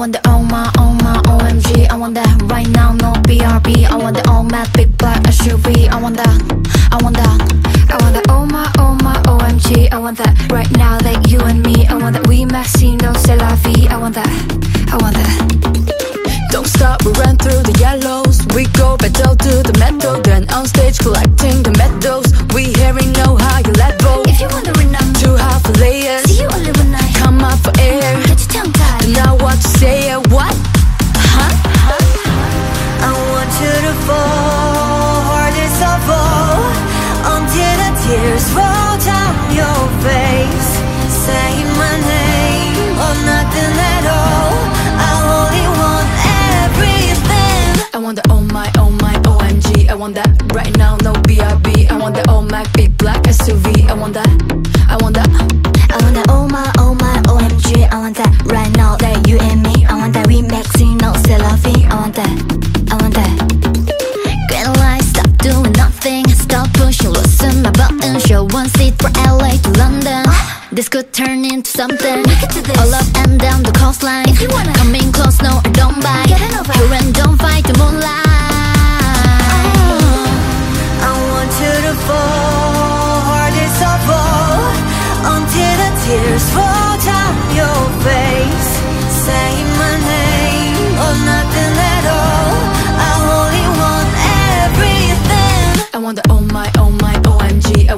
want the oh my, oh my, OMG. I want that right now, no BRB. I want the all matte big black SUV. I want that, I want that. I want that oh my, oh my, OMG. I want that right now, like you and me. I want that we messy, no c'est la vie. I want that, I want that. Don't stop, we run through the yellows We go pedal to the metal Then on stage collecting the medals what to say, what? Huh? I want you to fall hardest of all until the tears roll down your face. Say my name or nothing at all. I only want everything. I want the oh my, oh my, OMG I want that right now, no BRB I want the oh all Mac big black SUV I want that, I want that I want that vie. I want that, I want that. Green light, stop doing nothing. Stop pushing, loosen my button. Show one seat for LA to London. This could turn into something. All up and down the coastline. If you wanna coming close, no, I don't bite. Get it over. Here and don't fight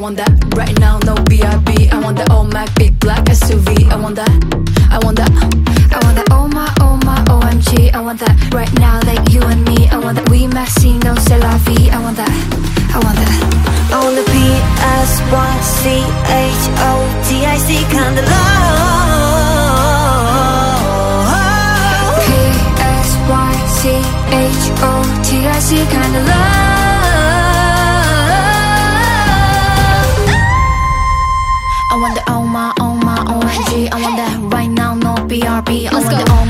want that. Right now, no BRB I want the all oh, Mac big black SUV I want that, I want that. I want that oh my, oh my, OMG. I want that. Right now, like you and me. I want that. We messy, no c'est la vie. I want that, I want that. On the P-S-Y-C-H-O-T-I-C kind of love. P S Y C H O T I C. Kind of love. I want that my, my, OMG. I want that right now, no BRB. I want that